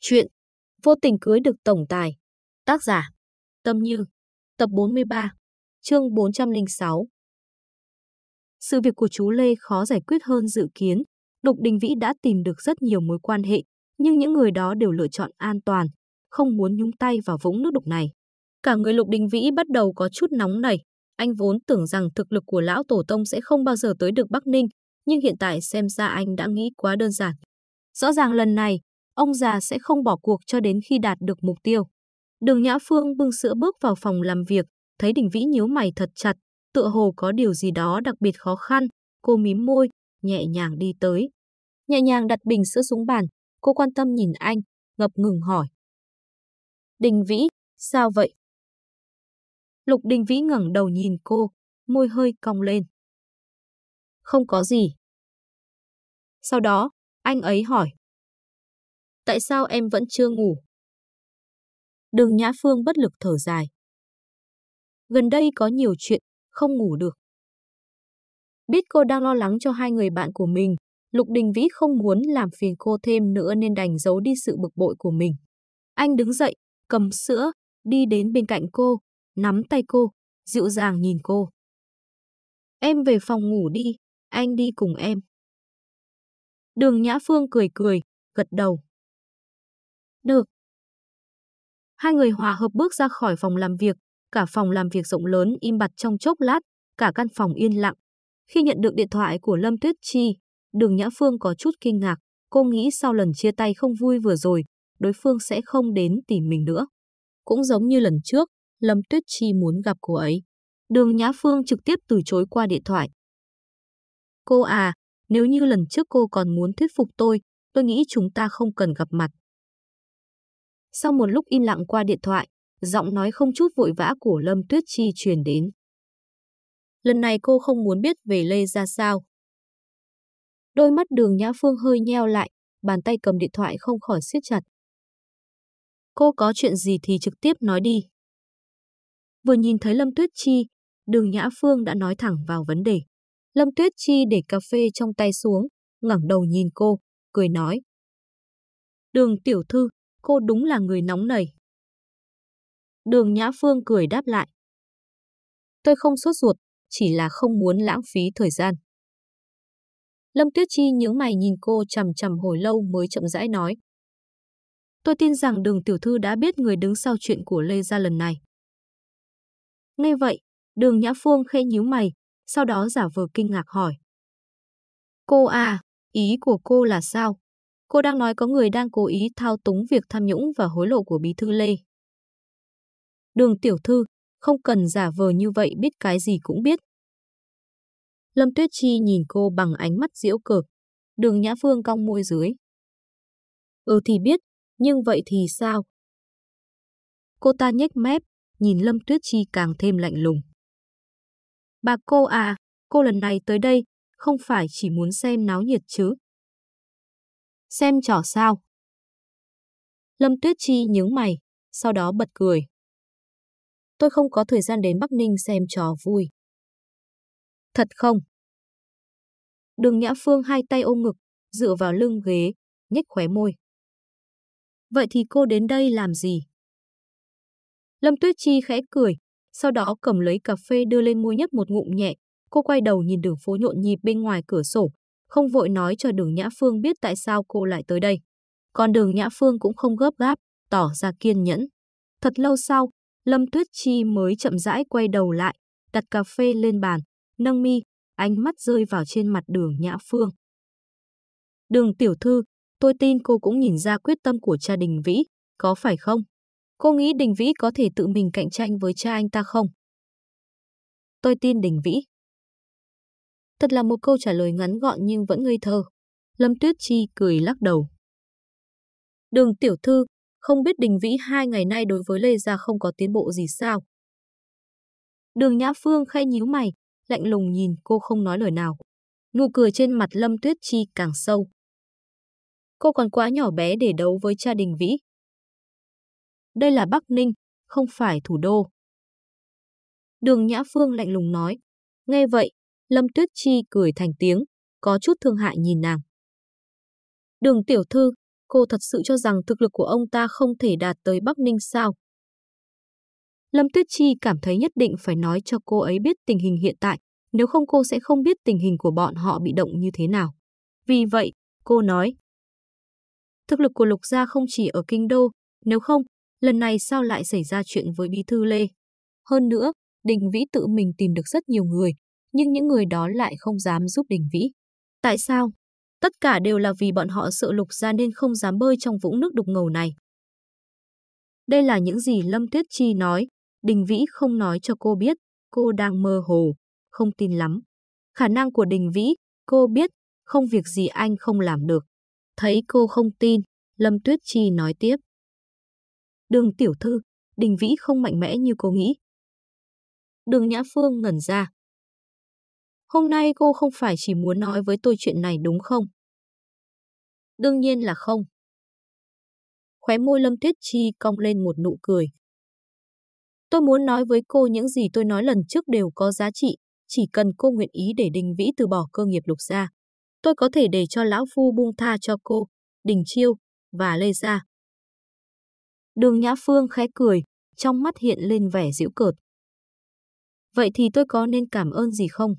Chuyện Vô tình cưới được tổng tài Tác giả Tâm Như Tập 43 Chương 406 Sự việc của chú Lê khó giải quyết hơn dự kiến. Lục Đình Vĩ đã tìm được rất nhiều mối quan hệ, nhưng những người đó đều lựa chọn an toàn, không muốn nhúng tay vào vũng nước đục này. Cả người Lục Đình Vĩ bắt đầu có chút nóng nảy. Anh vốn tưởng rằng thực lực của lão tổ tông sẽ không bao giờ tới được Bắc Ninh, nhưng hiện tại xem ra anh đã nghĩ quá đơn giản. Rõ ràng lần này, ông già sẽ không bỏ cuộc cho đến khi đạt được mục tiêu. Đường Nhã Phương bưng sữa bước vào phòng làm việc, thấy Đình Vĩ nhíu mày thật chặt, tựa hồ có điều gì đó đặc biệt khó khăn, cô mím môi, nhẹ nhàng đi tới. Nhẹ nhàng đặt bình sữa xuống bàn, cô quan tâm nhìn anh, ngập ngừng hỏi. Đình Vĩ, sao vậy? Lục Đình Vĩ ngẩng đầu nhìn cô, môi hơi cong lên. Không có gì. Sau đó, anh ấy hỏi. Tại sao em vẫn chưa ngủ? Đường Nhã Phương bất lực thở dài. Gần đây có nhiều chuyện, không ngủ được. Biết cô đang lo lắng cho hai người bạn của mình, Lục Đình Vĩ không muốn làm phiền cô thêm nữa nên đành giấu đi sự bực bội của mình. Anh đứng dậy, cầm sữa, đi đến bên cạnh cô, nắm tay cô, dịu dàng nhìn cô. Em về phòng ngủ đi, anh đi cùng em. Đường Nhã Phương cười cười, gật đầu. Được. Hai người hòa hợp bước ra khỏi phòng làm việc, cả phòng làm việc rộng lớn im bặt trong chốc lát, cả căn phòng yên lặng. Khi nhận được điện thoại của Lâm Tuyết Chi, Đường Nhã Phương có chút kinh ngạc, cô nghĩ sau lần chia tay không vui vừa rồi, đối phương sẽ không đến tìm mình nữa. Cũng giống như lần trước, Lâm Tuyết Chi muốn gặp cô ấy. Đường Nhã Phương trực tiếp từ chối qua điện thoại. Cô à, nếu như lần trước cô còn muốn thuyết phục tôi, tôi nghĩ chúng ta không cần gặp mặt. Sau một lúc im lặng qua điện thoại, giọng nói không chút vội vã của Lâm Tuyết Chi truyền đến. Lần này cô không muốn biết về Lê ra sao. Đôi mắt đường Nhã Phương hơi nheo lại, bàn tay cầm điện thoại không khỏi siết chặt. Cô có chuyện gì thì trực tiếp nói đi. Vừa nhìn thấy Lâm Tuyết Chi, đường Nhã Phương đã nói thẳng vào vấn đề. Lâm Tuyết Chi để cà phê trong tay xuống, ngẩng đầu nhìn cô, cười nói. Đường tiểu thư, cô đúng là người nóng nảy. Đường Nhã Phương cười đáp lại. Tôi không sốt ruột, chỉ là không muốn lãng phí thời gian. Lâm Tuyết Chi những mày nhìn cô chầm chầm hồi lâu mới chậm rãi nói. Tôi tin rằng đường tiểu thư đã biết người đứng sau chuyện của Lê Gia lần này. Nghe vậy, đường Nhã Phương khẽ nhíu mày, sau đó giả vờ kinh ngạc hỏi. Cô à, ý của cô là sao? Cô đang nói có người đang cố ý thao túng việc tham nhũng và hối lộ của Bí Thư Lê. Đường tiểu thư, không cần giả vờ như vậy biết cái gì cũng biết. Lâm Tuyết Chi nhìn cô bằng ánh mắt diễu cợt. Đường Nhã Phương cong môi dưới. Ừ thì biết, nhưng vậy thì sao? Cô ta nhếch mép, nhìn Lâm Tuyết Chi càng thêm lạnh lùng. Bà cô à, cô lần này tới đây, không phải chỉ muốn xem náo nhiệt chứ? Xem trò sao? Lâm Tuyết Chi nhướng mày, sau đó bật cười. Tôi không có thời gian đến Bắc Ninh xem trò vui. Thật không? Đường Nhã Phương hai tay ôm ngực, dựa vào lưng ghế, nhếch khóe môi. Vậy thì cô đến đây làm gì? Lâm Tuyết Chi khẽ cười, sau đó cầm lấy cà phê đưa lên môi nhấp một ngụm nhẹ. Cô quay đầu nhìn đường phố nhộn nhịp bên ngoài cửa sổ, không vội nói cho đường Nhã Phương biết tại sao cô lại tới đây. Còn đường Nhã Phương cũng không gấp gáp, tỏ ra kiên nhẫn. Thật lâu sau, Lâm Tuyết Chi mới chậm rãi quay đầu lại, đặt cà phê lên bàn, nâng mi, ánh mắt rơi vào trên mặt đường Nhã Phương. Đường tiểu thư, tôi tin cô cũng nhìn ra quyết tâm của cha Đình Vĩ, có phải không? Cô nghĩ Đình Vĩ có thể tự mình cạnh tranh với cha anh ta không? Tôi tin Đình Vĩ. Thật là một câu trả lời ngắn gọn nhưng vẫn ngây thơ. Lâm Tuyết Chi cười lắc đầu. Đường tiểu thư, không biết Đình Vĩ hai ngày nay đối với Lê Gia không có tiến bộ gì sao? Đường Nhã Phương khẽ nhíu mày, lạnh lùng nhìn cô không nói lời nào. Nụ cười trên mặt Lâm Tuyết Chi càng sâu. Cô còn quá nhỏ bé để đấu với cha Đình Vĩ. Đây là Bắc Ninh, không phải thủ đô. Đường Nhã Phương lạnh lùng nói. Nghe vậy, Lâm Tuyết Chi cười thành tiếng, có chút thương hại nhìn nàng. Đường tiểu thư, cô thật sự cho rằng thực lực của ông ta không thể đạt tới Bắc Ninh sao? Lâm Tuyết Chi cảm thấy nhất định phải nói cho cô ấy biết tình hình hiện tại, nếu không cô sẽ không biết tình hình của bọn họ bị động như thế nào. Vì vậy, cô nói, thực lực của Lục Gia không chỉ ở Kinh Đô, nếu không, lần này sao lại xảy ra chuyện với Bí Thư Lê? Hơn nữa, Đình Vĩ tự mình tìm được rất nhiều người, nhưng những người đó lại không dám giúp Đình Vĩ. Tại sao? Tất cả đều là vì bọn họ sợ Lục Gia nên không dám bơi trong vũng nước đục ngầu này. Đây là những gì Lâm Tuyết Chi nói, Đình Vĩ không nói cho cô biết, cô đang mơ hồ, không tin lắm. Khả năng của Đình Vĩ, cô biết, không việc gì anh không làm được. Thấy cô không tin, Lâm Tuyết Chi nói tiếp. Đường tiểu thư, Đình Vĩ không mạnh mẽ như cô nghĩ. Đường Nhã Phương ngẩn ra. Hôm nay cô không phải chỉ muốn nói với tôi chuyện này đúng không? Đương nhiên là không. Khóe môi Lâm Tuyết Chi cong lên một nụ cười. Tôi muốn nói với cô những gì tôi nói lần trước đều có giá trị, chỉ cần cô nguyện ý để Đình Vĩ từ bỏ cơ nghiệp lục gia. Tôi có thể để cho Lão Phu buông tha cho cô, Đình Chiêu và Lê Gia. Đường Nhã Phương khẽ cười, trong mắt hiện lên vẻ giễu cợt. Vậy thì tôi có nên cảm ơn gì không?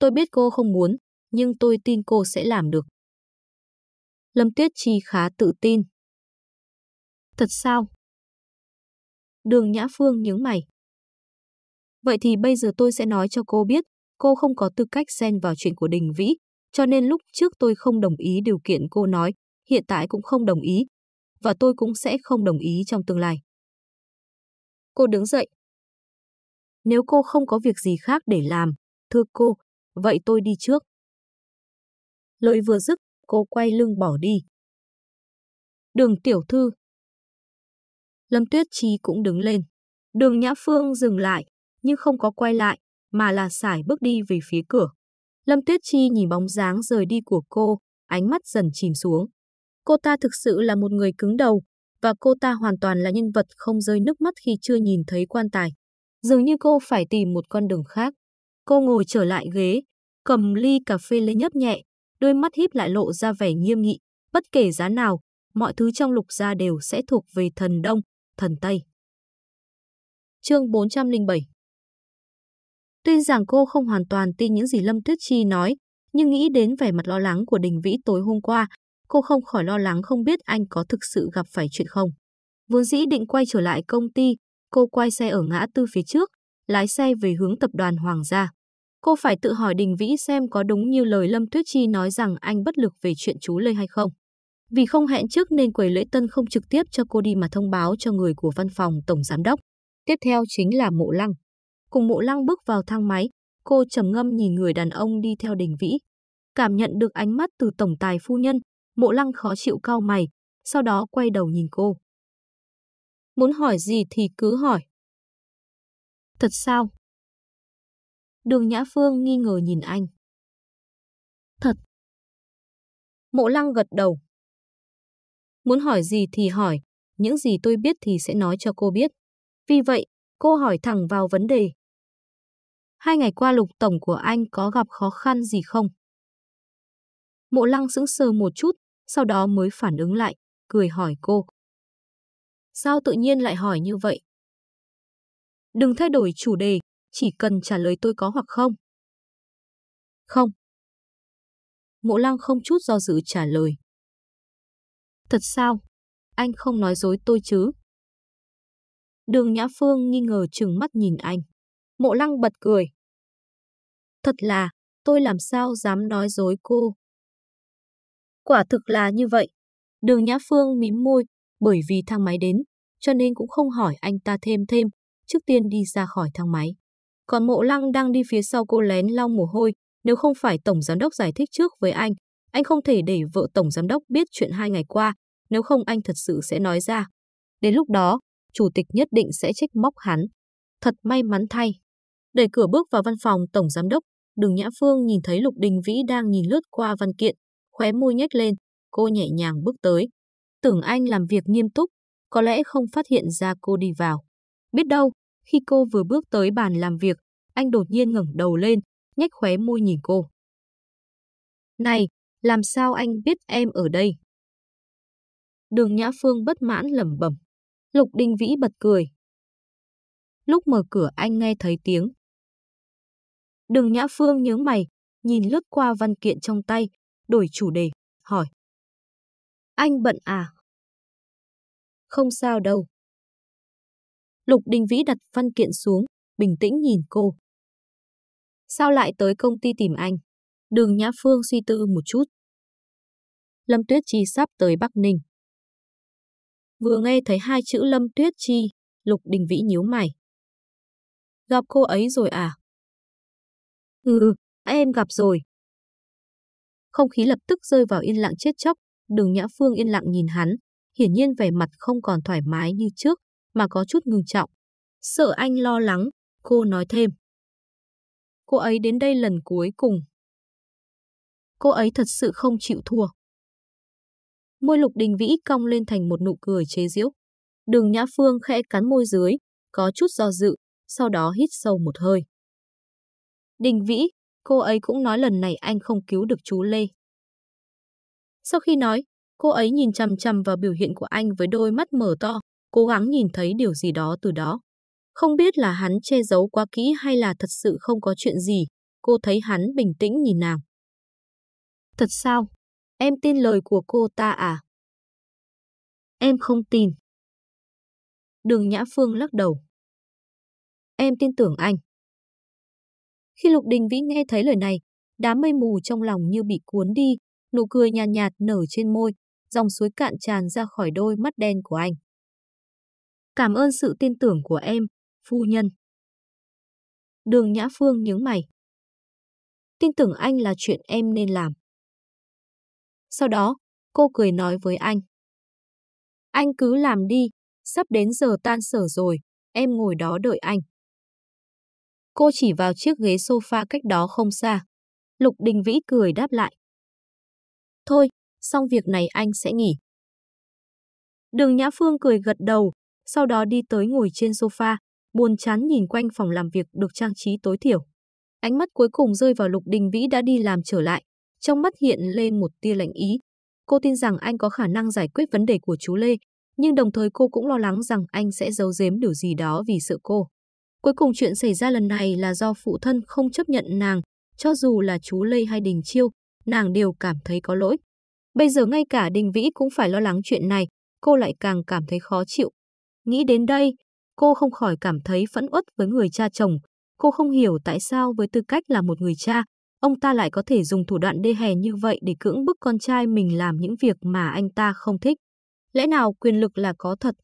Tôi biết cô không muốn, nhưng tôi tin cô sẽ làm được. Lâm Tuyết Chi khá tự tin. Thật sao? Đường Nhã Phương nhướng mày. Vậy thì bây giờ tôi sẽ nói cho cô biết, cô không có tư cách xen vào chuyện của Đình Vĩ, cho nên lúc trước tôi không đồng ý điều kiện cô nói, hiện tại cũng không đồng ý, và tôi cũng sẽ không đồng ý trong tương lai. Cô đứng dậy. Nếu cô không có việc gì khác để làm, thưa cô, vậy tôi đi trước. Lời vừa dứt, cô quay lưng bỏ đi. Đường tiểu thư. Lâm Tuyết Chi cũng đứng lên. Đường Nhã Phương dừng lại, nhưng không có quay lại, mà là xải bước đi về phía cửa. Lâm Tuyết Chi nhìn bóng dáng rời đi của cô, ánh mắt dần chìm xuống. Cô ta thực sự là một người cứng đầu, và cô ta hoàn toàn là nhân vật không rơi nước mắt khi chưa nhìn thấy quan tài. Dường như cô phải tìm một con đường khác. Cô ngồi trở lại ghế, cầm ly cà phê lên nhấp nhẹ, đôi mắt híp lại lộ ra vẻ nghiêm nghị. Bất kể giá nào, mọi thứ trong lục gia đều sẽ thuộc về thần Đông, thần Tây. Chương 407 Tuy rằng cô không hoàn toàn tin những gì Lâm Tuyết Chi nói, nhưng nghĩ đến vẻ mặt lo lắng của Đình Vĩ tối hôm qua, cô không khỏi lo lắng không biết anh có thực sự gặp phải chuyện không. Vốn dĩ định quay trở lại công ty, cô quay xe ở ngã tư phía trước, lái xe về hướng tập đoàn Hoàng gia. Cô phải tự hỏi Đình Vĩ xem có đúng như lời Lâm Tuyết Chi nói rằng anh bất lực về chuyện chú Lê hay không. Vì không hẹn trước nên quầy lễ tân không trực tiếp cho cô đi mà thông báo cho người của văn phòng tổng giám đốc. Tiếp theo chính là Mộ Lăng. Cùng Mộ Lăng bước vào thang máy, cô trầm ngâm nhìn người đàn ông đi theo Đình Vĩ. Cảm nhận được ánh mắt từ tổng tài phu nhân, Mộ Lăng khó chịu cau mày, sau đó quay đầu nhìn cô. Muốn hỏi gì thì cứ hỏi. Thật sao? Đường Nhã Phương nghi ngờ nhìn anh. Thật. Mộ Lăng gật đầu. Muốn hỏi gì thì hỏi, những gì tôi biết thì sẽ nói cho cô biết. Vì vậy, cô hỏi thẳng vào vấn đề. Hai ngày qua lục tổng của anh có gặp khó khăn gì không? Mộ lăng sững sờ một chút, sau đó mới phản ứng lại, cười hỏi cô. Sao tự nhiên lại hỏi như vậy? Đừng thay đổi chủ đề, chỉ cần trả lời tôi có hoặc không. Không. Mộ lăng không chút do dự trả lời. Thật sao? Anh không nói dối tôi chứ? Đường Nhã Phương nghi ngờ trừng mắt nhìn anh. Mộ lăng bật cười. Thật là, tôi làm sao dám nói dối cô. Quả thực là như vậy. Đường Nhã Phương mím môi, bởi vì thang máy đến, cho nên cũng không hỏi anh ta thêm thêm, trước tiên đi ra khỏi thang máy. Còn mộ lăng đang đi phía sau cô lén lau mồ hôi, nếu không phải Tổng Giám đốc giải thích trước với anh, anh không thể để vợ Tổng Giám đốc biết chuyện hai ngày qua, nếu không anh thật sự sẽ nói ra. Đến lúc đó, chủ tịch nhất định sẽ trách móc hắn. Thật may mắn thay. Đẩy cửa bước vào văn phòng Tổng Giám đốc, Đường Nhã Phương nhìn thấy Lục Đình Vĩ đang nhìn lướt qua văn kiện, khóe môi nhếch lên, cô nhẹ nhàng bước tới. Tưởng anh làm việc nghiêm túc, có lẽ không phát hiện ra cô đi vào. Biết đâu, khi cô vừa bước tới bàn làm việc, anh đột nhiên ngẩng đầu lên, nhếch khóe môi nhìn cô. Này, làm sao anh biết em ở đây? Đường Nhã Phương bất mãn lẩm bẩm. Lục Đình Vĩ bật cười. Lúc mở cửa anh nghe thấy tiếng. Đường Nhã Phương nhướng mày, nhìn lướt qua văn kiện trong tay, đổi chủ đề, hỏi. Anh bận à? Không sao đâu. Lục Đình Vĩ đặt văn kiện xuống, bình tĩnh nhìn cô. Sao lại tới công ty tìm anh? Đường Nhã Phương suy tư một chút. Lâm Tuyết Chi sắp tới Bắc Ninh. Vừa nghe thấy hai chữ Lâm Tuyết Chi, Lục Đình Vĩ nhíu mày. Gặp cô ấy rồi à? Ừ, em gặp rồi. Không khí lập tức rơi vào yên lặng chết chóc, đường Nhã Phương yên lặng nhìn hắn, hiển nhiên vẻ mặt không còn thoải mái như trước, mà có chút ngừng trọng. Sợ anh lo lắng, cô nói thêm. Cô ấy đến đây lần cuối cùng. Cô ấy thật sự không chịu thua. Môi lục đình vĩ cong lên thành một nụ cười chế giễu. Đường Nhã Phương khẽ cắn môi dưới, có chút do dự, sau đó hít sâu một hơi. Đình Vĩ, cô ấy cũng nói lần này anh không cứu được chú Lê. Sau khi nói, cô ấy nhìn chằm chằm vào biểu hiện của anh với đôi mắt mở to, cố gắng nhìn thấy điều gì đó từ đó. Không biết là hắn che giấu quá kỹ hay là thật sự không có chuyện gì, cô thấy hắn bình tĩnh nhìn nàng. Thật sao? Em tin lời của cô ta à? Em không tin. Đường Nhã Phương lắc đầu. Em tin tưởng anh. Khi Lục Đình Vĩ nghe thấy lời này, đám mây mù trong lòng như bị cuốn đi, nụ cười nhàn nhạt, nhạt nở trên môi, dòng suối cạn tràn ra khỏi đôi mắt đen của anh. Cảm ơn sự tin tưởng của em, phu nhân. Đường Nhã Phương nhướng mày. Tin tưởng anh là chuyện em nên làm. Sau đó, cô cười nói với anh. Anh cứ làm đi, sắp đến giờ tan sở rồi, em ngồi đó đợi anh. Cô chỉ vào chiếc ghế sofa cách đó không xa. Lục Đình Vĩ cười đáp lại. Thôi, xong việc này anh sẽ nghỉ. Đường Nhã Phương cười gật đầu, sau đó đi tới ngồi trên sofa, buồn chán nhìn quanh phòng làm việc được trang trí tối thiểu. Ánh mắt cuối cùng rơi vào Lục Đình Vĩ đã đi làm trở lại, trong mắt hiện lên một tia lạnh ý. Cô tin rằng anh có khả năng giải quyết vấn đề của chú Lê, nhưng đồng thời cô cũng lo lắng rằng anh sẽ giấu giếm điều gì đó vì sợ cô. Cuối cùng chuyện xảy ra lần này là do phụ thân không chấp nhận nàng, cho dù là chú Lê hay Đình Chiêu, nàng đều cảm thấy có lỗi. Bây giờ ngay cả Đình Vĩ cũng phải lo lắng chuyện này, cô lại càng cảm thấy khó chịu. Nghĩ đến đây, cô không khỏi cảm thấy phẫn uất với người cha chồng. Cô không hiểu tại sao với tư cách là một người cha, ông ta lại có thể dùng thủ đoạn đê hèn như vậy để cưỡng bức con trai mình làm những việc mà anh ta không thích. Lẽ nào quyền lực là có thật?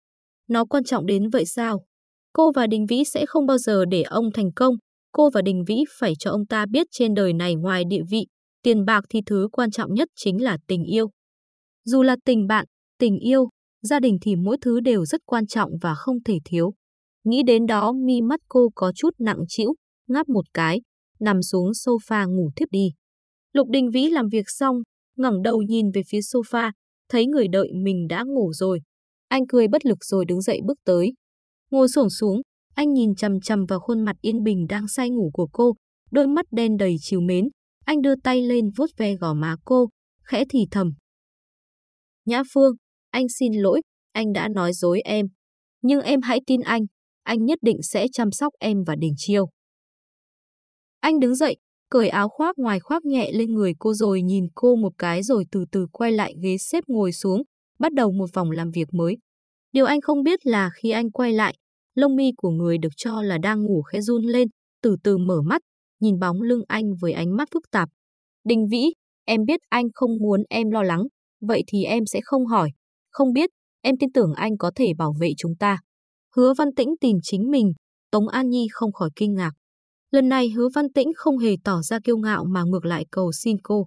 Nó quan trọng đến vậy sao? Cô và Đình Vĩ sẽ không bao giờ để ông thành công. Cô và Đình Vĩ phải cho ông ta biết trên đời này ngoài địa vị, tiền bạc thì thứ quan trọng nhất chính là tình yêu. Dù là tình bạn, tình yêu, gia đình thì mỗi thứ đều rất quan trọng và không thể thiếu. Nghĩ đến đó mi mắt cô có chút nặng trĩu, ngáp một cái, nằm xuống sofa ngủ thiếp đi. Lục Đình Vĩ làm việc xong, ngẩng đầu nhìn về phía sofa, thấy người đợi mình đã ngủ rồi. Anh cười bất lực rồi đứng dậy bước tới. Ngồi xổm xuống, anh nhìn chằm chằm vào khuôn mặt yên bình đang say ngủ của cô, đôi mắt đen đầy chiều mến. Anh đưa tay lên vuốt ve gò má cô, khẽ thì thầm. Nhã Phương, anh xin lỗi, anh đã nói dối em. Nhưng em hãy tin anh, anh nhất định sẽ chăm sóc em và Đình Chiêu. Anh đứng dậy, cởi áo khoác ngoài khoác nhẹ lên người cô rồi nhìn cô một cái rồi từ từ quay lại ghế xếp ngồi xuống, bắt đầu một vòng làm việc mới. Điều anh không biết là khi anh quay lại, lông mi của người được cho là đang ngủ khẽ run lên, từ từ mở mắt, nhìn bóng lưng anh với ánh mắt phức tạp. Đình Vĩ, em biết anh không muốn em lo lắng, vậy thì em sẽ không hỏi. Không biết, em tin tưởng anh có thể bảo vệ chúng ta. Hứa Văn Tĩnh tìm chính mình, Tống An Nhi không khỏi kinh ngạc. Lần này hứa Văn Tĩnh không hề tỏ ra kiêu ngạo mà ngược lại cầu xin cô.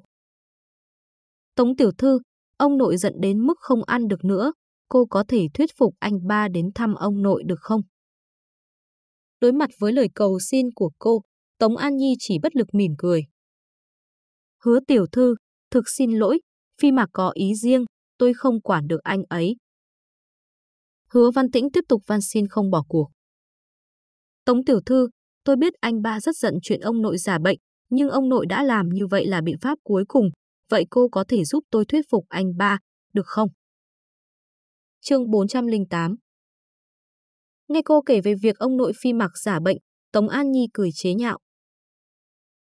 Tống Tiểu Thư, ông nội giận đến mức không ăn được nữa, cô có thể thuyết phục anh ba đến thăm ông nội được không? Đối mặt với lời cầu xin của cô, Tống An Nhi chỉ bất lực mỉm cười. Hứa tiểu thư, thực xin lỗi, phi mạc có ý riêng, tôi không quản được anh ấy. Hứa Văn Tĩnh tiếp tục van xin không bỏ cuộc. Tống tiểu thư, tôi biết anh ba rất giận chuyện ông nội giả bệnh, nhưng ông nội đã làm như vậy là biện pháp cuối cùng, vậy cô có thể giúp tôi thuyết phục anh ba, được không? Chương 408 Nghe cô kể về việc ông nội phi mặc giả bệnh, Tống An Nhi cười chế nhạo.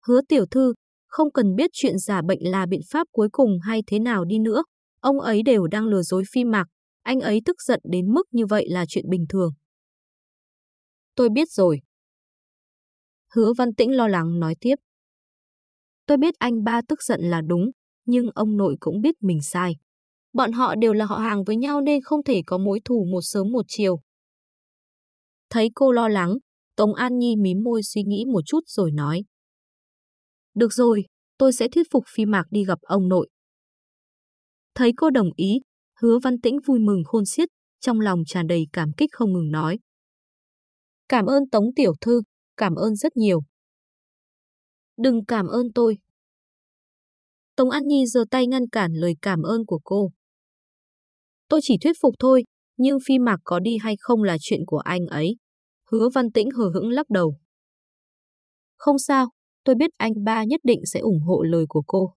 Hứa tiểu thư, không cần biết chuyện giả bệnh là biện pháp cuối cùng hay thế nào đi nữa, ông ấy đều đang lừa dối phi mạc, anh ấy tức giận đến mức như vậy là chuyện bình thường. Tôi biết rồi. Hứa Văn Tĩnh lo lắng nói tiếp. Tôi biết anh ba tức giận là đúng, nhưng ông nội cũng biết mình sai. Bọn họ đều là họ hàng với nhau nên không thể có mối thù một sớm một chiều. Thấy cô lo lắng, Tống An Nhi mím môi suy nghĩ một chút rồi nói. Được rồi, tôi sẽ thuyết phục Phi Mạc đi gặp ông nội. Thấy cô đồng ý, hứa văn tĩnh vui mừng khôn xiết, trong lòng tràn đầy cảm kích không ngừng nói. Cảm ơn Tống Tiểu Thư, cảm ơn rất nhiều. Đừng cảm ơn tôi. Tống An Nhi giơ tay ngăn cản lời cảm ơn của cô. Tôi chỉ thuyết phục thôi, nhưng Phi Mạc có đi hay không là chuyện của anh ấy. Hứa Văn Tĩnh hờ hững lắc đầu. Không sao, tôi biết anh ba nhất định sẽ ủng hộ lời của cô.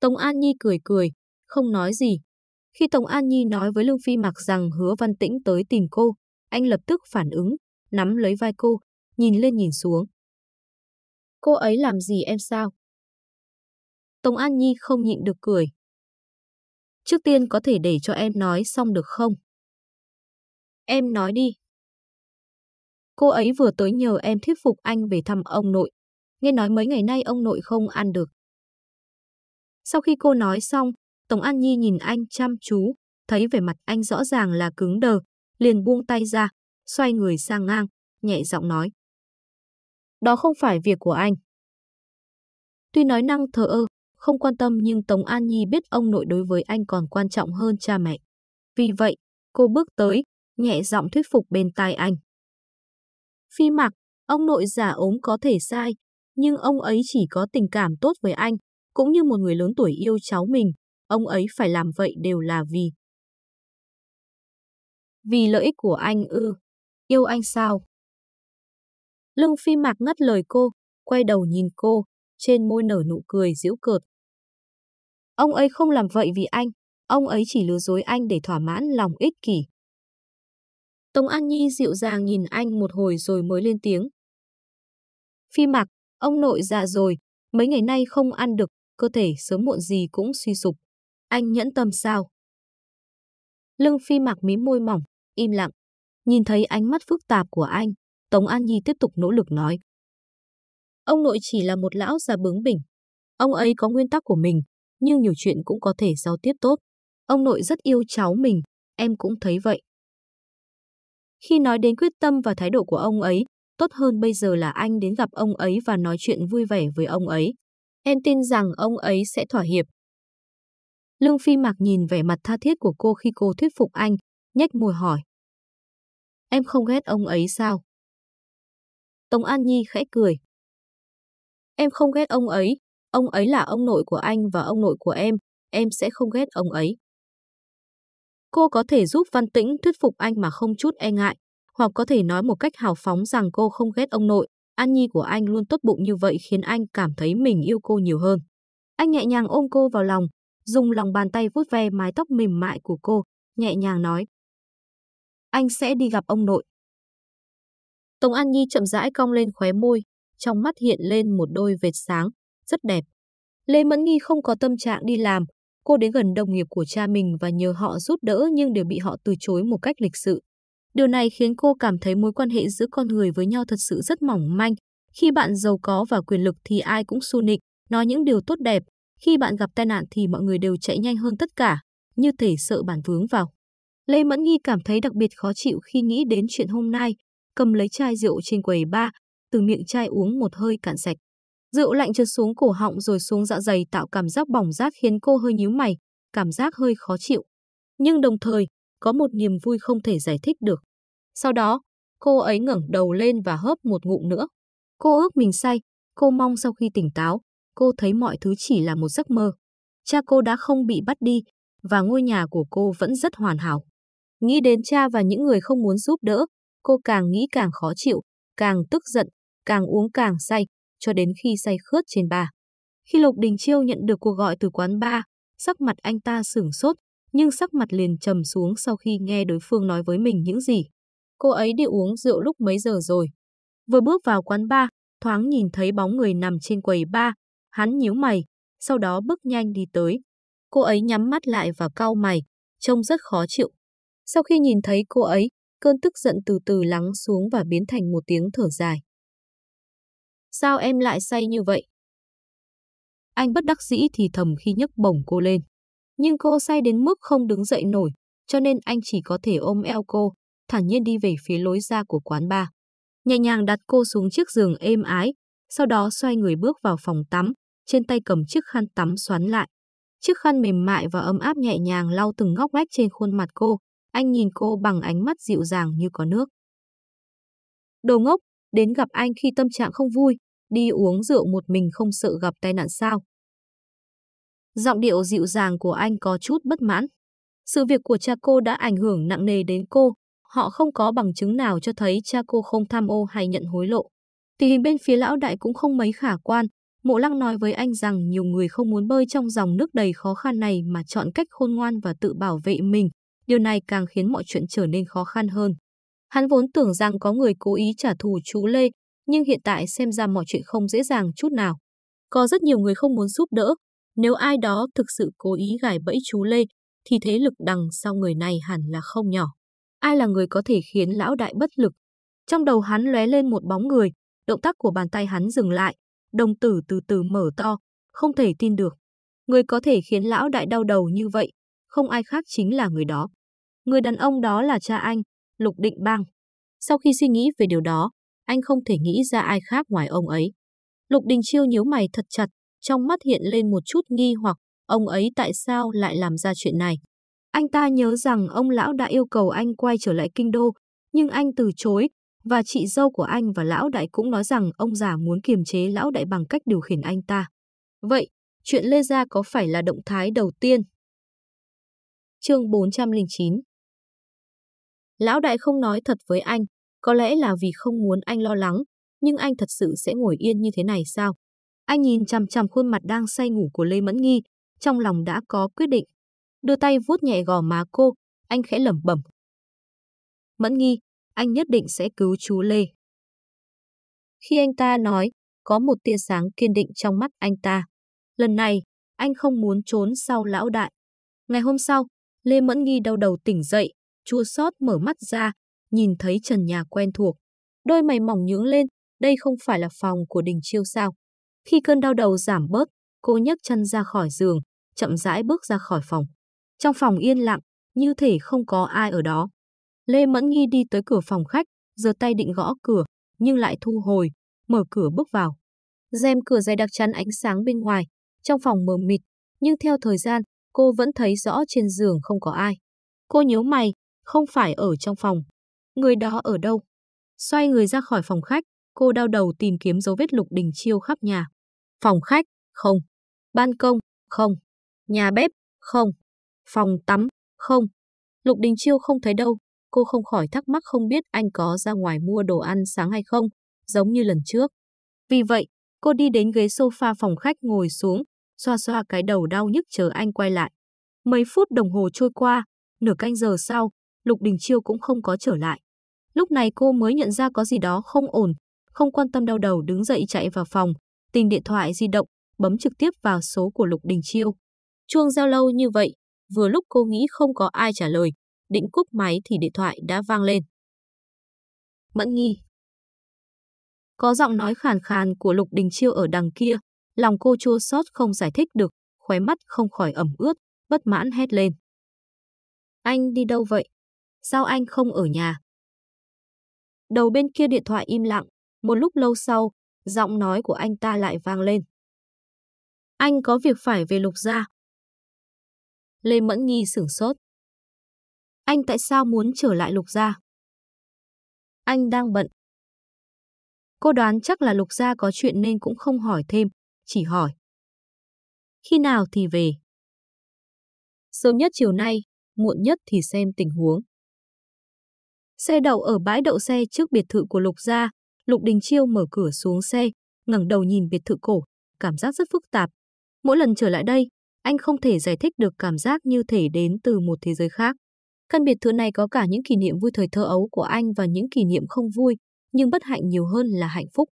Tống An Nhi cười cười, không nói gì. Khi Tống An Nhi nói với Lương Phi Mặc rằng hứa Văn Tĩnh tới tìm cô, anh lập tức phản ứng, nắm lấy vai cô, nhìn lên nhìn xuống. Cô ấy làm gì em sao? Tống An Nhi không nhịn được cười. Trước tiên có thể để cho em nói xong được không? Em nói đi. Cô ấy vừa tới nhờ em thuyết phục anh về thăm ông nội. Nghe nói mấy ngày nay ông nội không ăn được. Sau khi cô nói xong, Tổng An Nhi nhìn anh chăm chú, thấy vẻ mặt anh rõ ràng là cứng đờ, liền buông tay ra, xoay người sang ngang, nhẹ giọng nói. Đó không phải việc của anh. Tuy nói năng thờ ơ, không quan tâm nhưng Tống An Nhi biết ông nội đối với anh còn quan trọng hơn cha mẹ. Vì vậy, cô bước tới, nhẹ giọng thuyết phục bên tai anh. Phi mặc, ông nội giả ốm có thể sai, nhưng ông ấy chỉ có tình cảm tốt với anh, cũng như một người lớn tuổi yêu cháu mình, ông ấy phải làm vậy đều là vì. Vì lợi ích của anh ư, yêu anh sao? Lương Phi Mạc ngắt lời cô, quay đầu nhìn cô, trên môi nở nụ cười giễu cợt. Ông ấy không làm vậy vì anh, ông ấy chỉ lừa dối anh để thỏa mãn lòng ích kỷ. Tống An Nhi dịu dàng nhìn anh một hồi rồi mới lên tiếng. Phi Mạc, ông nội già rồi, mấy ngày nay không ăn được, cơ thể sớm muộn gì cũng suy sụp. Anh nhẫn tâm sao? Lưng Phi Mạc mím môi mỏng, im lặng. Nhìn thấy ánh mắt phức tạp của anh, Tống An Nhi tiếp tục nỗ lực nói. Ông nội chỉ là một lão già bướng bỉnh. Ông ấy có nguyên tắc của mình, nhưng nhiều chuyện cũng có thể giao tiếp tốt. Ông nội rất yêu cháu mình, em cũng thấy vậy. Khi nói đến quyết tâm và thái độ của ông ấy, tốt hơn bây giờ là anh đến gặp ông ấy và nói chuyện vui vẻ với ông ấy. Em tin rằng ông ấy sẽ thỏa hiệp. Lương Phi Mạc nhìn vẻ mặt tha thiết của cô khi cô thuyết phục anh, nhếch môi hỏi. Em không ghét ông ấy sao? Tống An Nhi khẽ cười. Em không ghét ông ấy, ông ấy là ông nội của anh và ông nội của em, em sẽ không ghét ông ấy. Cô có thể giúp Văn Tĩnh thuyết phục anh mà không chút e ngại, hoặc có thể nói một cách hào phóng rằng cô không ghét ông nội, An Nhi của anh luôn tốt bụng như vậy khiến anh cảm thấy mình yêu cô nhiều hơn. Anh nhẹ nhàng ôm cô vào lòng, dùng lòng bàn tay vuốt ve mái tóc mềm mại của cô, nhẹ nhàng nói. Anh sẽ đi gặp ông nội. Tống An Nhi chậm rãi cong lên khóe môi, trong mắt hiện lên một đôi vệt sáng, rất đẹp. Lê Mẫn Nghi không có tâm trạng đi làm, cô đến gần đồng nghiệp của cha mình và nhờ họ giúp đỡ nhưng đều bị họ từ chối một cách lịch sự. Điều này khiến cô cảm thấy mối quan hệ giữa con người với nhau thật sự rất mỏng manh. Khi bạn giàu có và quyền lực thì ai cũng xu nịnh, nói những điều tốt đẹp. Khi bạn gặp tai nạn thì mọi người đều chạy nhanh hơn tất cả, như thể sợ bản vướng vào. Lê Mẫn Nghi cảm thấy đặc biệt khó chịu khi nghĩ đến chuyện hôm nay, cầm lấy chai rượu trên quầy ba, từ miệng chai uống một hơi cạn sạch. Rượu lạnh trượt xuống cổ họng rồi xuống dạ dày tạo cảm giác bỏng rát khiến cô hơi nhíu mày, cảm giác hơi khó chịu. Nhưng đồng thời, có một niềm vui không thể giải thích được. Sau đó, cô ấy ngẩng đầu lên và hớp một ngụm nữa. Cô ước mình say, cô mong sau khi tỉnh táo, cô thấy mọi thứ chỉ là một giấc mơ. Cha cô đã không bị bắt đi, và ngôi nhà của cô vẫn rất hoàn hảo. Nghĩ đến cha và những người không muốn giúp đỡ, cô càng nghĩ càng khó chịu, càng tức giận, càng uống càng say, cho đến khi say khướt trên ba. Khi Lục Đình Chiêu nhận được cuộc gọi từ quán ba, sắc mặt anh ta sửng sốt, nhưng sắc mặt liền trầm xuống sau khi nghe đối phương nói với mình những gì. Cô ấy đi uống rượu lúc mấy giờ rồi. Vừa bước vào quán bar, thoáng nhìn thấy bóng người nằm trên quầy bar, hắn nhíu mày, sau đó bước nhanh đi tới. Cô ấy nhắm mắt lại và cau mày, trông rất khó chịu. Sau khi nhìn thấy cô ấy, cơn tức giận từ từ lắng xuống và biến thành một tiếng thở dài. Sao em lại say như vậy? Anh bất đắc dĩ thì thầm khi nhấc bổng cô lên. Nhưng cô say đến mức không đứng dậy nổi, cho nên anh chỉ có thể ôm eo cô, thản nhiên đi về phía lối ra của quán bar. Nhẹ nhàng đặt cô xuống chiếc giường êm ái, sau đó xoay người bước vào phòng tắm, trên tay cầm chiếc khăn tắm xoắn lại. Chiếc khăn mềm mại và ấm áp nhẹ nhàng lau từng ngóc ngách trên khuôn mặt cô, anh nhìn cô bằng ánh mắt dịu dàng như có nước. Đồ ngốc, đến gặp anh khi tâm trạng không vui, đi uống rượu một mình không sợ gặp tai nạn sao. Giọng điệu dịu dàng của anh có chút bất mãn. Sự việc của cha cô đã ảnh hưởng nặng nề đến cô, họ không có bằng chứng nào cho thấy cha cô không tham ô hay nhận hối lộ. Tình hình bên phía lão đại cũng không mấy khả quan, Mộ Lăng nói với anh rằng nhiều người không muốn bơi trong dòng nước đầy khó khăn này mà chọn cách khôn ngoan và tự bảo vệ mình. Điều này càng khiến mọi chuyện trở nên khó khăn hơn. Hắn vốn tưởng rằng có người cố ý trả thù chú Lê, nhưng hiện tại xem ra mọi chuyện không dễ dàng chút nào. Có rất nhiều người không muốn giúp đỡ. Nếu ai đó thực sự cố ý gài bẫy chú Lê, thì thế lực đằng sau người này hẳn là không nhỏ. Ai là người có thể khiến lão đại bất lực? Trong đầu hắn lóe lên một bóng người, động tác của bàn tay hắn dừng lại, đồng tử từ từ mở to, không thể tin được. Người có thể khiến lão đại đau đầu như vậy, không ai khác chính là người đó. Người đàn ông đó là cha anh, Lục Định Bang. Sau khi suy nghĩ về điều đó, anh không thể nghĩ ra ai khác ngoài ông ấy. Lục Đình Chiêu nhíu mày thật chặt, trong mắt hiện lên một chút nghi hoặc ông ấy tại sao lại làm ra chuyện này. Anh ta nhớ rằng ông lão đã yêu cầu anh quay trở lại kinh đô, nhưng anh từ chối, và chị dâu của anh và lão đại cũng nói rằng ông già muốn kiềm chế lão đại bằng cách điều khiển anh ta. Vậy, chuyện Lê Gia có phải là động thái đầu tiên? Chương 409 Lão đại không nói thật với anh, có lẽ là vì không muốn anh lo lắng, nhưng anh thật sự sẽ ngồi yên như thế này sao? Anh nhìn chằm chằm khuôn mặt đang say ngủ của Lê Mẫn Nghi, trong lòng đã có quyết định. Đưa tay vuốt nhẹ gò má cô, anh khẽ lẩm bẩm. Mẫn Nghi, anh nhất định sẽ cứu chú Lê. Khi anh ta nói, có một tia sáng kiên định trong mắt anh ta. Lần này, anh không muốn trốn sau lão đại. Ngày hôm sau, Lê Mẫn Nghi đau đầu tỉnh dậy, chua xót mở mắt ra, nhìn thấy trần nhà quen thuộc. Đôi mày mỏng nhướng lên, đây không phải là phòng của Đình Chiêu sao. Khi cơn đau đầu giảm bớt, cô nhấc chân ra khỏi giường, chậm rãi bước ra khỏi phòng. Trong phòng yên lặng, như thể không có ai ở đó. Lê Mẫn Nghi đi tới cửa phòng khách, giơ tay định gõ cửa, nhưng lại thu hồi, mở cửa bước vào. Rèm cửa dày đặc chắn ánh sáng bên ngoài, trong phòng mờ mịt, nhưng theo thời gian, cô vẫn thấy rõ trên giường không có ai. Cô nhíu mày, không phải ở trong phòng. Người đó ở đâu? Xoay người ra khỏi phòng khách, cô đau đầu tìm kiếm dấu vết Lục Đình Chiêu khắp nhà. Phòng khách, không. Ban công, không. Nhà bếp, không. Phòng tắm, không. Lục Đình Chiêu không thấy đâu, cô không khỏi thắc mắc không biết anh có ra ngoài mua đồ ăn sáng hay không, giống như lần trước. Vì vậy, cô đi đến ghế sofa phòng khách ngồi xuống, xoa xoa cái đầu đau nhức chờ anh quay lại. Mấy phút đồng hồ trôi qua, nửa canh giờ sau, Lục Đình Chiêu cũng không có trở lại. Lúc này cô mới nhận ra có gì đó không ổn, không quan tâm đau đầu đứng dậy chạy vào phòng, tìm điện thoại di động, bấm trực tiếp vào số của Lục Đình Chiêu. Chuông giao lâu như vậy, vừa lúc cô nghĩ không có ai trả lời, định cúp máy thì điện thoại đã vang lên. Mẫn nghi. Có giọng nói khàn khàn của Lục Đình Chiêu ở đằng kia, lòng cô chua xót không giải thích được, khóe mắt không khỏi ẩm ướt, bất mãn hét lên. Anh đi đâu vậy? Sao anh không ở nhà? Đầu bên kia điện thoại im lặng, một lúc lâu sau, giọng nói của anh ta lại vang lên. Anh có việc phải về lục gia. Lê Mẫn Nghi sửng sốt. Anh tại sao muốn trở lại lục gia? Anh đang bận. Cô đoán chắc là lục gia có chuyện nên cũng không hỏi thêm, chỉ hỏi. Khi nào thì về? Sớm nhất chiều nay, muộn nhất thì xem tình huống. Xe đậu ở bãi đậu xe trước biệt thự của Lục Gia, Lục Đình Chiêu mở cửa xuống xe, ngẩng đầu nhìn biệt thự cổ, cảm giác rất phức tạp. Mỗi lần trở lại đây, Anh không thể giải thích được cảm giác như thể đến từ một thế giới khác. Căn biệt thự này có cả những kỷ niệm vui thời thơ ấu của anh và những kỷ niệm không vui, nhưng bất hạnh nhiều hơn là hạnh phúc.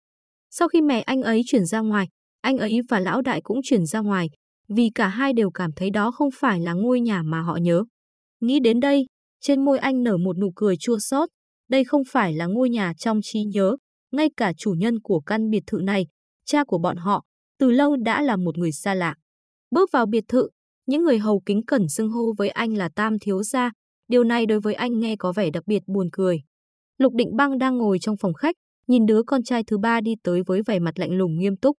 Sau khi mẹ anh ấy chuyển ra ngoài, anh ấy và lão đại cũng chuyển ra ngoài, vì cả hai đều cảm thấy đó không phải là ngôi nhà mà họ nhớ. Nghĩ đến đây, trên môi anh nở một nụ cười chua xót. Đây không phải là ngôi nhà trong trí nhớ, ngay cả chủ nhân của căn biệt thự này, cha của bọn họ, từ lâu đã là một người xa lạ. Bước vào biệt thự, những người hầu kính cẩn xưng hô với anh là Tam Thiếu Gia. Điều này đối với anh nghe có vẻ đặc biệt buồn cười. Lục Định Băng đang ngồi trong phòng khách, nhìn đứa con trai thứ ba đi tới với vẻ mặt lạnh lùng nghiêm túc.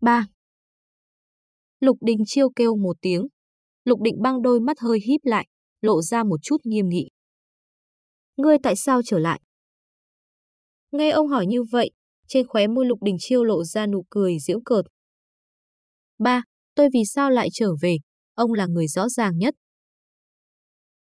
Ba. Lục Đình Chiêu kêu một tiếng. Lục Định Băng đôi mắt hơi híp lại, lộ ra một chút nghiêm nghị. Ngươi tại sao trở lại? Nghe ông hỏi như vậy, trên khóe môi Lục Đình Chiêu lộ ra nụ cười giễu cợt. Ba, tôi vì sao lại trở về? Ông là người rõ ràng nhất.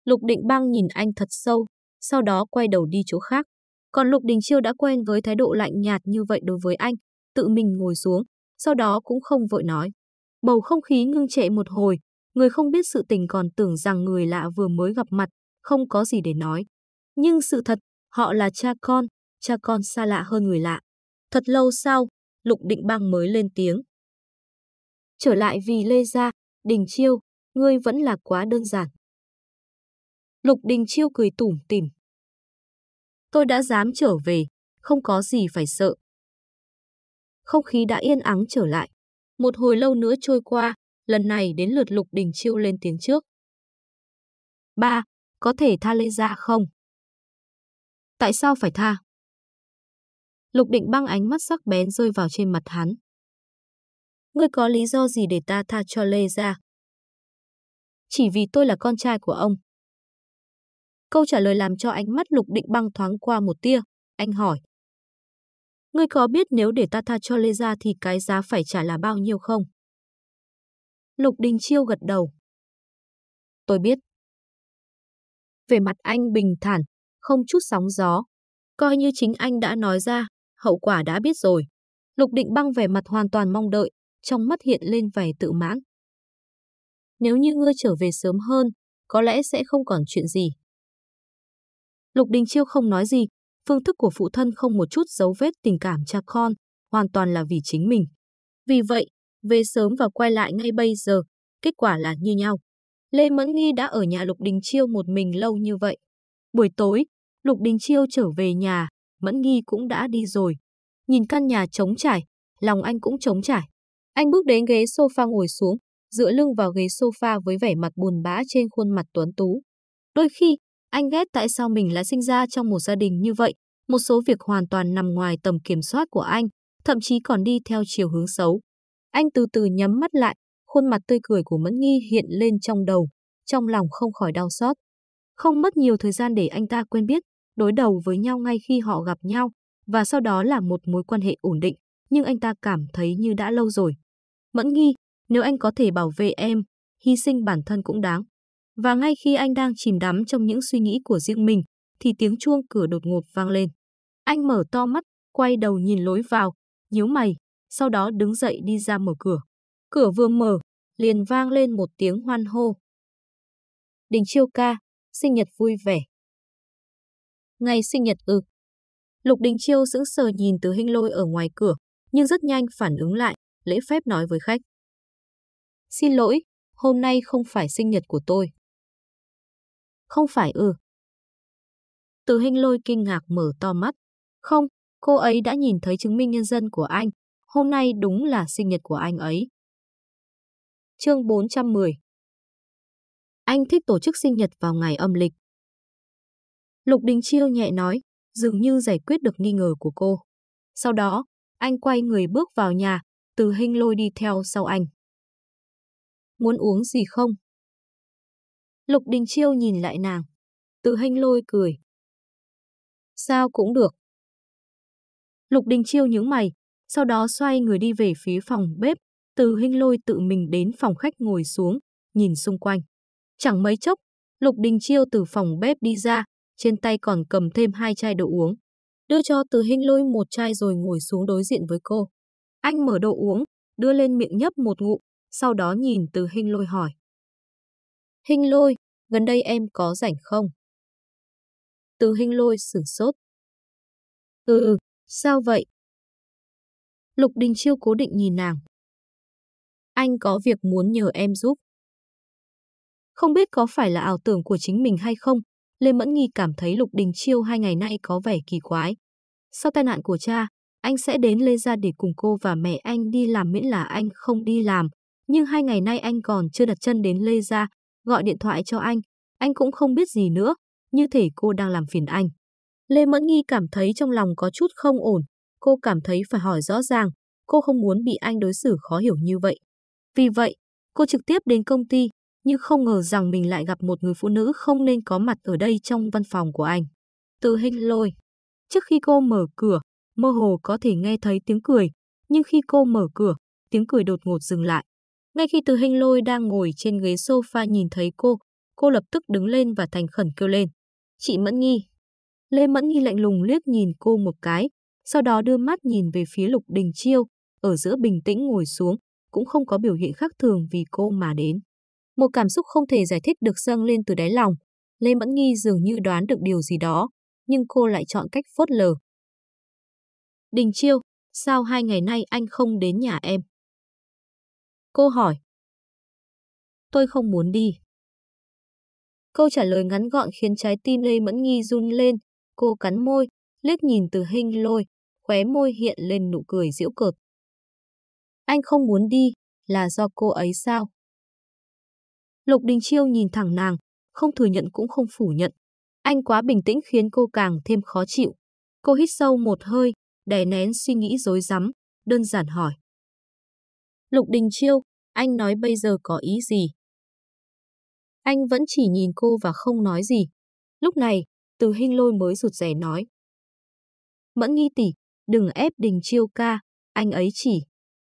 Lục Định Băng nhìn anh thật sâu, sau đó quay đầu đi chỗ khác. Còn Lục Đình Chiêu đã quen với thái độ lạnh nhạt như vậy đối với anh, tự mình ngồi xuống, sau đó cũng không vội nói. Bầu không khí ngưng trệ một hồi, người không biết sự tình còn tưởng rằng người lạ vừa mới gặp mặt, không có gì để nói. Nhưng sự thật, họ là cha con, cha con xa lạ hơn người lạ. Thật lâu sau, Lục Định Băng mới lên tiếng. Trở lại vì Lê Gia, Đình Chiêu, ngươi vẫn là quá đơn giản. Lục Đình Chiêu cười tủm tỉm. Tôi đã dám trở về, không có gì phải sợ. Không khí đã yên ắng trở lại. Một hồi lâu nữa trôi qua, lần này đến lượt Lục Đình Chiêu lên tiếng trước. Ba, có thể tha Lê Gia không? Tại sao phải tha? Lục định băng ánh mắt sắc bén rơi vào trên mặt hắn. Ngươi có lý do gì để ta tha cho Lê ra? Chỉ vì tôi là con trai của ông. Câu trả lời làm cho ánh mắt lục định băng thoáng qua một tia. Anh hỏi. Ngươi có biết nếu để ta tha cho Lê ra thì cái giá phải trả là bao nhiêu không? Lục Đình Chiêu gật đầu. Tôi biết. Về mặt anh bình thản, không chút sóng gió. Coi như chính anh đã nói ra, hậu quả đã biết rồi. Lục định băng vẻ mặt hoàn toàn mong đợi, trong mắt hiện lên vẻ tự mãn. Nếu như ngươi trở về sớm hơn, có lẽ sẽ không còn chuyện gì. Lục Đình Chiêu không nói gì, phương thức của phụ thân không một chút dấu vết tình cảm cha con, hoàn toàn là vì chính mình. Vì vậy, về sớm và quay lại ngay bây giờ, kết quả là như nhau. Lê Mẫn Nghi đã ở nhà Lục Đình Chiêu một mình lâu như vậy. Buổi tối, Lục Đình Chiêu trở về nhà, Mẫn Nghi cũng đã đi rồi. Nhìn căn nhà trống trải, lòng anh cũng trống trải. Anh bước đến ghế sofa ngồi xuống, dựa lưng vào ghế sofa với vẻ mặt buồn bã trên khuôn mặt tuấn tú. Đôi khi, anh ghét tại sao mình lại sinh ra trong một gia đình như vậy, một số việc hoàn toàn nằm ngoài tầm kiểm soát của anh, thậm chí còn đi theo chiều hướng xấu. Anh từ từ nhắm mắt lại, khuôn mặt tươi cười của Mẫn Nghi hiện lên trong đầu, trong lòng không khỏi đau xót. Không mất nhiều thời gian để anh ta quên biết, đối đầu với nhau ngay khi họ gặp nhau, và sau đó là một mối quan hệ ổn định, nhưng anh ta cảm thấy như đã lâu rồi. Mẫn nghi, nếu anh có thể bảo vệ em, hy sinh bản thân cũng đáng. Và ngay khi anh đang chìm đắm trong những suy nghĩ của riêng mình, thì tiếng chuông cửa đột ngột vang lên. Anh mở to mắt, quay đầu nhìn lối vào, nhíu mày, sau đó đứng dậy đi ra mở cửa. Cửa vừa mở, liền vang lên một tiếng hoan hô. Đình chiêu ca, sinh nhật vui vẻ. Ngày sinh nhật ư. Lục Đình Chiêu sững sờ nhìn từ hình lôi ở ngoài cửa, nhưng rất nhanh phản ứng lại, lễ phép nói với khách. Xin lỗi, hôm nay không phải sinh nhật của tôi. Không phải ư. Từ hình lôi kinh ngạc mở to mắt. Không, cô ấy đã nhìn thấy chứng minh nhân dân của anh. Hôm nay đúng là sinh nhật của anh ấy. Chương 410 Anh thích tổ chức sinh nhật vào ngày âm lịch. Lục Đình Chiêu nhẹ nói, dường như giải quyết được nghi ngờ của cô. Sau đó, anh quay người bước vào nhà, từ hình lôi đi theo sau anh. Muốn uống gì không? Lục Đình Chiêu nhìn lại nàng. Từ hình lôi cười. Sao cũng được. Lục Đình Chiêu nhướng mày, sau đó xoay người đi về phía phòng bếp. Từ hình lôi tự mình đến phòng khách ngồi xuống, nhìn xung quanh. Chẳng mấy chốc, Lục Đình Chiêu từ phòng bếp đi ra, trên tay còn cầm thêm hai chai đồ uống. Đưa cho từ Hinh lôi một chai rồi ngồi xuống đối diện với cô. Anh mở đồ uống, đưa lên miệng nhấp một ngụm, sau đó nhìn từ Hinh lôi hỏi. Hinh lôi, gần đây em có rảnh không? Từ Hinh lôi sửng sốt. Ừ, ừ sao vậy? Lục Đình Chiêu cố định nhìn nàng. Anh có việc muốn nhờ em giúp. Không biết có phải là ảo tưởng của chính mình hay không, Lê Mẫn Nghi cảm thấy Lục Đình Chiêu hai ngày nay có vẻ kỳ quái. Sau tai nạn của cha, anh sẽ đến Lê Gia để cùng cô và mẹ anh đi làm miễn là anh không đi làm. Nhưng hai ngày nay anh còn chưa đặt chân đến Lê Gia, gọi điện thoại cho anh. Anh cũng không biết gì nữa, như thể cô đang làm phiền anh. Lê Mẫn Nghi cảm thấy trong lòng có chút không ổn. Cô cảm thấy phải hỏi rõ ràng, cô không muốn bị anh đối xử khó hiểu như vậy. Vì vậy, cô trực tiếp đến công ty, nhưng không ngờ rằng mình lại gặp một người phụ nữ không nên có mặt ở đây trong văn phòng của anh. Từ hình lôi. Trước khi cô mở cửa, mơ hồ có thể nghe thấy tiếng cười, nhưng khi cô mở cửa, tiếng cười đột ngột dừng lại. Ngay khi từ hình lôi đang ngồi trên ghế sofa nhìn thấy cô, cô lập tức đứng lên và thành khẩn kêu lên. Chị Mẫn Nghi. Lê Mẫn Nghi lạnh lùng liếc nhìn cô một cái, sau đó đưa mắt nhìn về phía Lục Đình Chiêu, ở giữa bình tĩnh ngồi xuống, cũng không có biểu hiện khác thường vì cô mà đến. Một cảm xúc không thể giải thích được dâng lên từ đáy lòng. Lê Mẫn Nghi dường như đoán được điều gì đó, nhưng cô lại chọn cách phớt lờ. Đình Chiêu, sao hai ngày nay anh không đến nhà em? Cô hỏi. Tôi không muốn đi. Câu trả lời ngắn gọn khiến trái tim Lê Mẫn Nghi run lên, cô cắn môi, liếc nhìn từ hình lôi, khóe môi hiện lên nụ cười giễu cợt. Anh không muốn đi, là do cô ấy sao? Lục Đình Chiêu nhìn thẳng nàng, không thừa nhận cũng không phủ nhận. Anh quá bình tĩnh khiến cô càng thêm khó chịu. Cô hít sâu một hơi, đè nén suy nghĩ rối rắm, đơn giản hỏi. Lục Đình Chiêu, anh nói bây giờ có ý gì? Anh vẫn chỉ nhìn cô và không nói gì. Lúc này, từ hình lôi mới rụt rè nói. Mẫn nghi tỷ, đừng ép Đình Chiêu ca, anh ấy chỉ,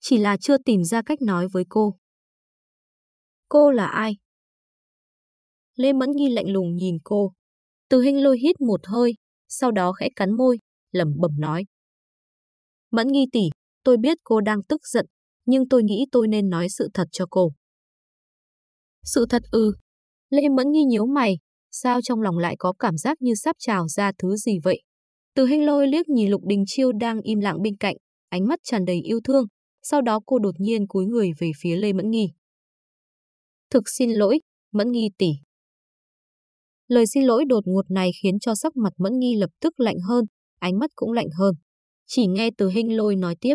chỉ là chưa tìm ra cách nói với cô. Cô là ai? Lê Mẫn Nghi lạnh lùng nhìn cô. Từ hình lôi hít một hơi, sau đó khẽ cắn môi, lẩm bẩm nói. Mẫn Nghi tỷ, tôi biết cô đang tức giận, nhưng tôi nghĩ tôi nên nói sự thật cho cô. Sự thật ư. Lê Mẫn Nghi nhíu mày, sao trong lòng lại có cảm giác như sắp trào ra thứ gì vậy? Từ hình lôi liếc nhìn Lục Đình Chiêu đang im lặng bên cạnh, ánh mắt tràn đầy yêu thương. Sau đó cô đột nhiên cúi người về phía Lê Mẫn Nghi. Thực xin lỗi, Mẫn Nghi tỷ. Lời xin lỗi đột ngột này khiến cho sắc mặt Mẫn Nghi lập tức lạnh hơn, ánh mắt cũng lạnh hơn. Chỉ nghe từ hình lôi nói tiếp.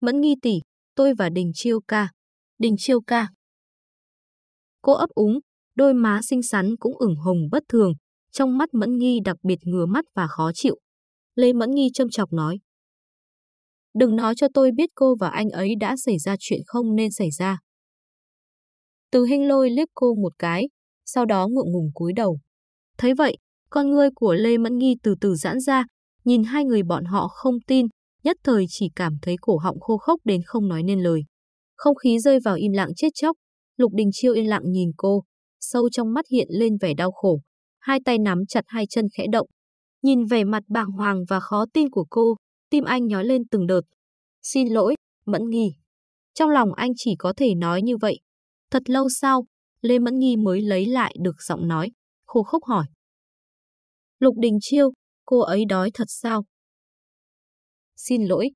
Mẫn Nghi tỷ, tôi và Đình Chiêu ca. Đình Chiêu ca. Cô ấp úng, đôi má xinh xắn cũng ửng hồng bất thường, trong mắt Mẫn Nghi đặc biệt ngứa mắt và khó chịu. Lê Mẫn Nghi châm chọc nói. Đừng nói cho tôi biết cô và anh ấy đã xảy ra chuyện không nên xảy ra. Từ hình lôi liếc cô một cái, sau đó ngượng ngùng cúi đầu. Thấy vậy, con ngươi của Lê Mẫn Nghi từ từ giãn ra, nhìn hai người bọn họ không tin, nhất thời chỉ cảm thấy cổ họng khô khốc đến không nói nên lời. Không khí rơi vào im lặng chết chóc, Lục Đình Chiêu yên lặng nhìn cô, sâu trong mắt hiện lên vẻ đau khổ, hai tay nắm chặt hai chân khẽ động. Nhìn vẻ mặt bàng hoàng và khó tin của cô, tim anh nhói lên từng đợt. Xin lỗi, Mẫn Nghi. Trong lòng anh chỉ có thể nói như vậy. Thật lâu sau, Lê Mẫn Nghi mới lấy lại được giọng nói, khô khốc hỏi. Lục Đình Chiêu, cô ấy đói thật sao? Xin lỗi.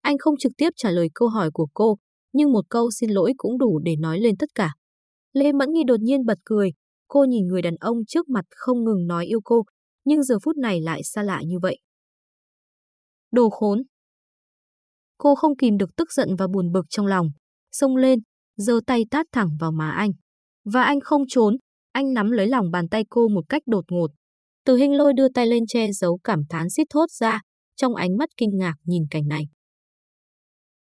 Anh không trực tiếp trả lời câu hỏi của cô, nhưng một câu xin lỗi cũng đủ để nói lên tất cả. Lê Mẫn Nghi đột nhiên bật cười, cô nhìn người đàn ông trước mặt không ngừng nói yêu cô, nhưng giờ phút này lại xa lạ như vậy. Đồ khốn! Cô không kìm được tức giận và buồn bực trong lòng, xông lên, giơ tay tát thẳng vào má anh. Và anh không trốn, anh nắm lấy lòng bàn tay cô một cách đột ngột. Từ hình lôi đưa tay lên che giấu cảm thán xít thốt ra, trong ánh mắt kinh ngạc nhìn cảnh này.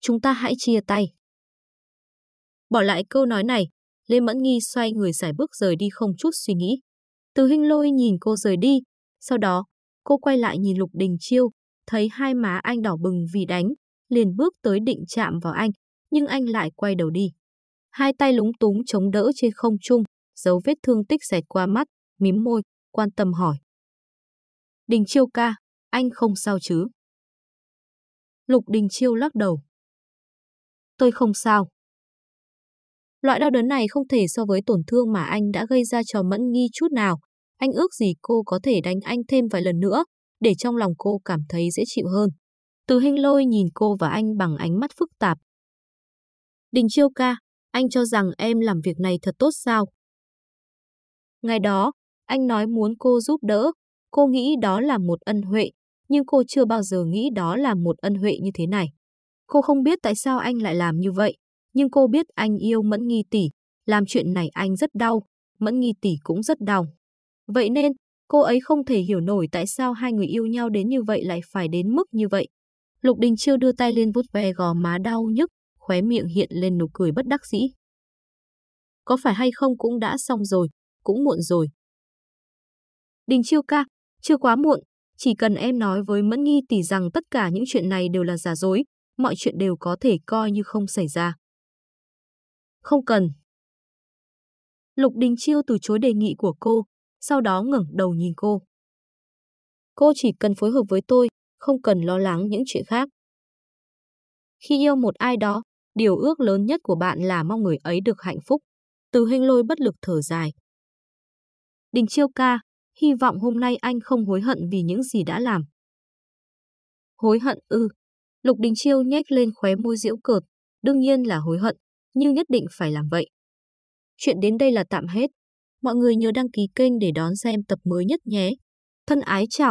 Chúng ta hãy chia tay. Bỏ lại câu nói này, Lê Mẫn Nghi xoay người xài bước rời đi không chút suy nghĩ. Từ hình lôi nhìn cô rời đi, sau đó, cô quay lại nhìn Lục Đình Chiêu, thấy hai má anh đỏ bừng vì đánh, liền bước tới định chạm vào anh, nhưng anh lại quay đầu đi. Hai tay lúng túng chống đỡ trên không trung, dấu vết thương tích xẹt qua mắt, mím môi, quan tâm hỏi. Đình Chiêu ca, anh không sao chứ? Lục Đình Chiêu lắc đầu. tôi không sao. Loại đau đớn này không thể so với tổn thương mà anh đã gây ra cho Mẫn Nghi chút nào. Anh ước gì cô có thể đánh anh thêm vài lần nữa, để trong lòng cô cảm thấy dễ chịu hơn. Từ hình lôi nhìn cô và anh bằng ánh mắt phức tạp. Đình chiêu ca, anh cho rằng em làm việc này thật tốt sao? Ngày đó, anh nói muốn cô giúp đỡ, cô nghĩ đó là một ân huệ, nhưng cô chưa bao giờ nghĩ đó là một ân huệ như thế này. Cô không biết tại sao anh lại làm như vậy, nhưng cô biết anh yêu Mẫn Nghi tỷ, làm chuyện này anh rất đau, Mẫn Nghi tỷ cũng rất đau. Vậy nên, cô ấy không thể hiểu nổi tại sao hai người yêu nhau đến như vậy lại phải đến mức như vậy. Lục Đình Chiêu đưa tay lên vuốt ve gò má đau nhức, khóe miệng hiện lên nụ cười bất đắc dĩ. Có phải hay không cũng đã xong rồi, cũng muộn rồi. Đình Chiêu ca, chưa quá muộn, chỉ cần em nói với Mẫn Nghi tỷ rằng tất cả những chuyện này đều là giả dối, mọi chuyện đều có thể coi như không xảy ra. Không cần. Lục Đình Chiêu từ chối đề nghị của cô, sau đó ngẩng đầu nhìn cô. Cô chỉ cần phối hợp với tôi, không cần lo lắng những chuyện khác. Khi yêu một ai đó, điều ước lớn nhất của bạn là mong người ấy được hạnh phúc. Từ hình lôi bất lực thở dài. Đình Chiêu ca, hy vọng hôm nay anh không hối hận vì những gì đã làm. Hối hận ư. Lục Đình Chiêu nhếch lên khóe môi diễu cợt, đương nhiên là hối hận, nhưng nhất định phải làm vậy. Chuyện đến đây là tạm hết. Mọi người nhớ đăng ký kênh để đón xem tập mới nhất nhé. Thân ái chào.